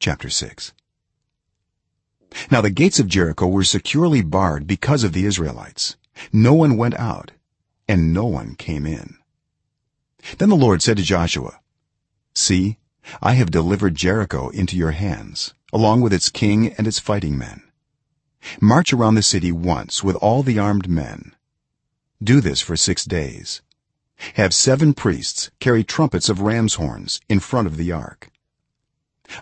chapter 6 now the gates of jericho were securely barred because of the israelites. No one went out and no one came in. Then the lord said to joshua see i have delivered jericho into your hands along with its king and its fighting men. March around the city once with all the armed men. Do this for 6 days. Have 7 priests carry trumpets of ram's horns in front of the ark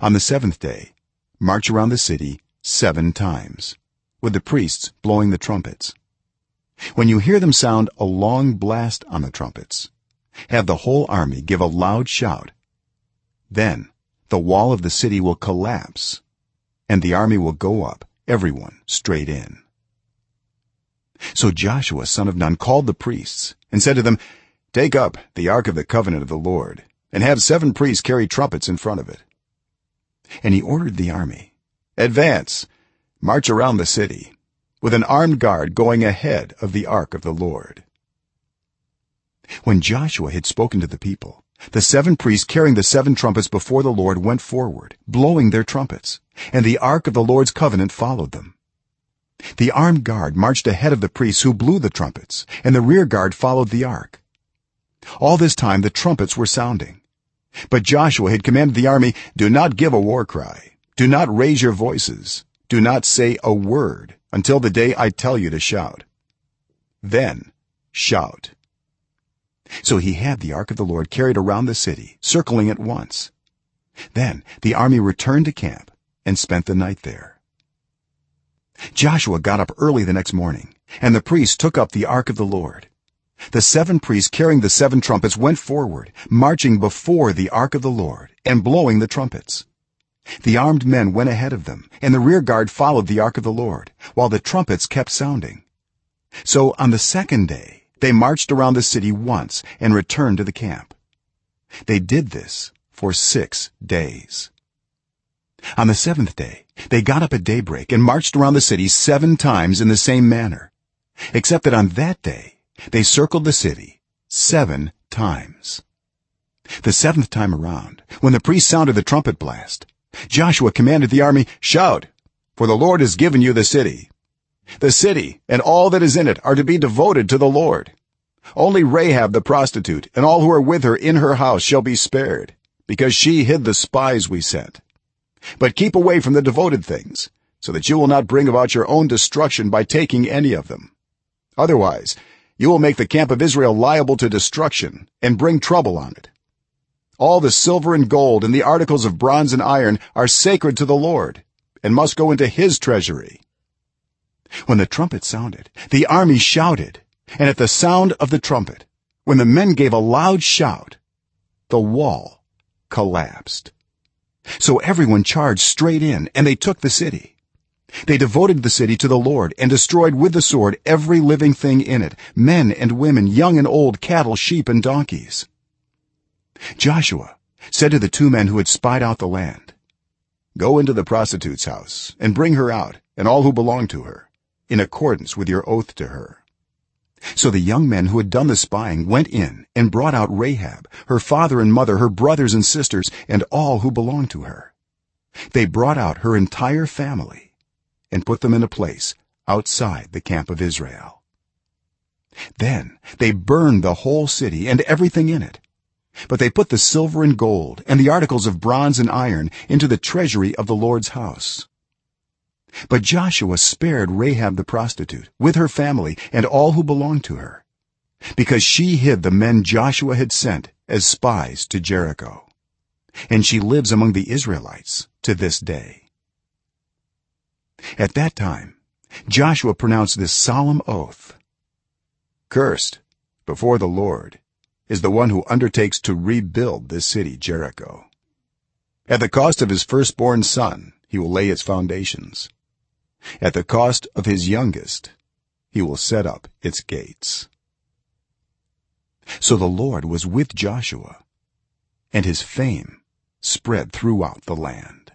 on the 7th day march around the city 7 times with the priests blowing the trumpets. When you hear them sound a long blast on the trumpets have the whole army give a loud shout. Then the wall of the city will collapse and the army will go up everyone straight in. So joshua son of nun called the priests and said to them take up the ark of the covenant of the lord and have seven priests carry trumpets in front of it and he ordered the army. Advance. March around the city with an armed guard going ahead of the ark of the lord. When joshua had spoken to the people the seven priests carrying the seven trumpets before the lord went forward blowing their trumpets and the ark of the lord's covenant followed them. The armed guard marched ahead of the priests who blew the trumpets and the rear guard followed the ark. All this time the trumpets were sounding but joshua had commanded the army do not give a war cry. Do not raise your voices. Do not say a word until the day i tell you to shout. Then shout. So he had the ark of the lord carried around the city circling it once. Then the army returned to camp and spent the night there. Joshua got up early the next morning and the priests took up the ark of the lord the seven priests carrying the seven trumpets went forward marching before the ark of the lord and blowing the trumpets. The armed men went ahead of them and the rear guard followed the ark of the lord while the trumpets kept sounding. So on the second day they marched around the city once and returned to the camp. They did this for 6 days. On the 7th day they got up at daybreak and marched around the city 7 times in the same manner except that on that day they circled the city 7 times. The seventh time around when the priest sounded the trumpet blast joshua commanded the army shout for the lord has given you the city. The city and all that is in it are to be devoted to the lord. Only rahab the prostitute and all who are with her in her house shall be spared because she hid the spies we sent. But keep away from the devoted things so that you will not bring about your own destruction by taking any of them. Otherwise you will make the camp of israel liable to destruction and bring trouble on it. All the silver and gold and the articles of bronze and iron are sacred to the lord and must go into his treasury. When the trumpet sounded the army shouted and at the sound of the trumpet when the men gave a loud shout the wall collapsed. So everyone charged straight in and they took the city they devoted the city to the lord and destroyed with the sword every living thing in it men and women young and old cattle sheep and donkeys. Joshua said to the two men who had spied out the land go into the prostitute's house and bring her out and all who belong to her in accordance with your oath to her. So the young men who had done the spying went in and brought out rahab her father and mother her brothers and sisters and all who belonged to her. They brought out her entire family and put them in a place outside the camp of israel. Then they burned the whole city and everything in it. But they put the silver and gold and the articles of bronze and iron into the treasury of the lord's house. But joshua spared rahab the prostitute with her family and all who belonged to her because she hid the men joshua had sent as spies to jericho. And she lives among the israelites to this day at that time joshua pronounced this solemn oath cursed before the lord is the one who undertakes to rebuild this city jericho. At the cost of his firstborn son he will lay its foundations. At the cost of his youngest he will set up its gates. So the lord was with joshua and his fame spread throughout the land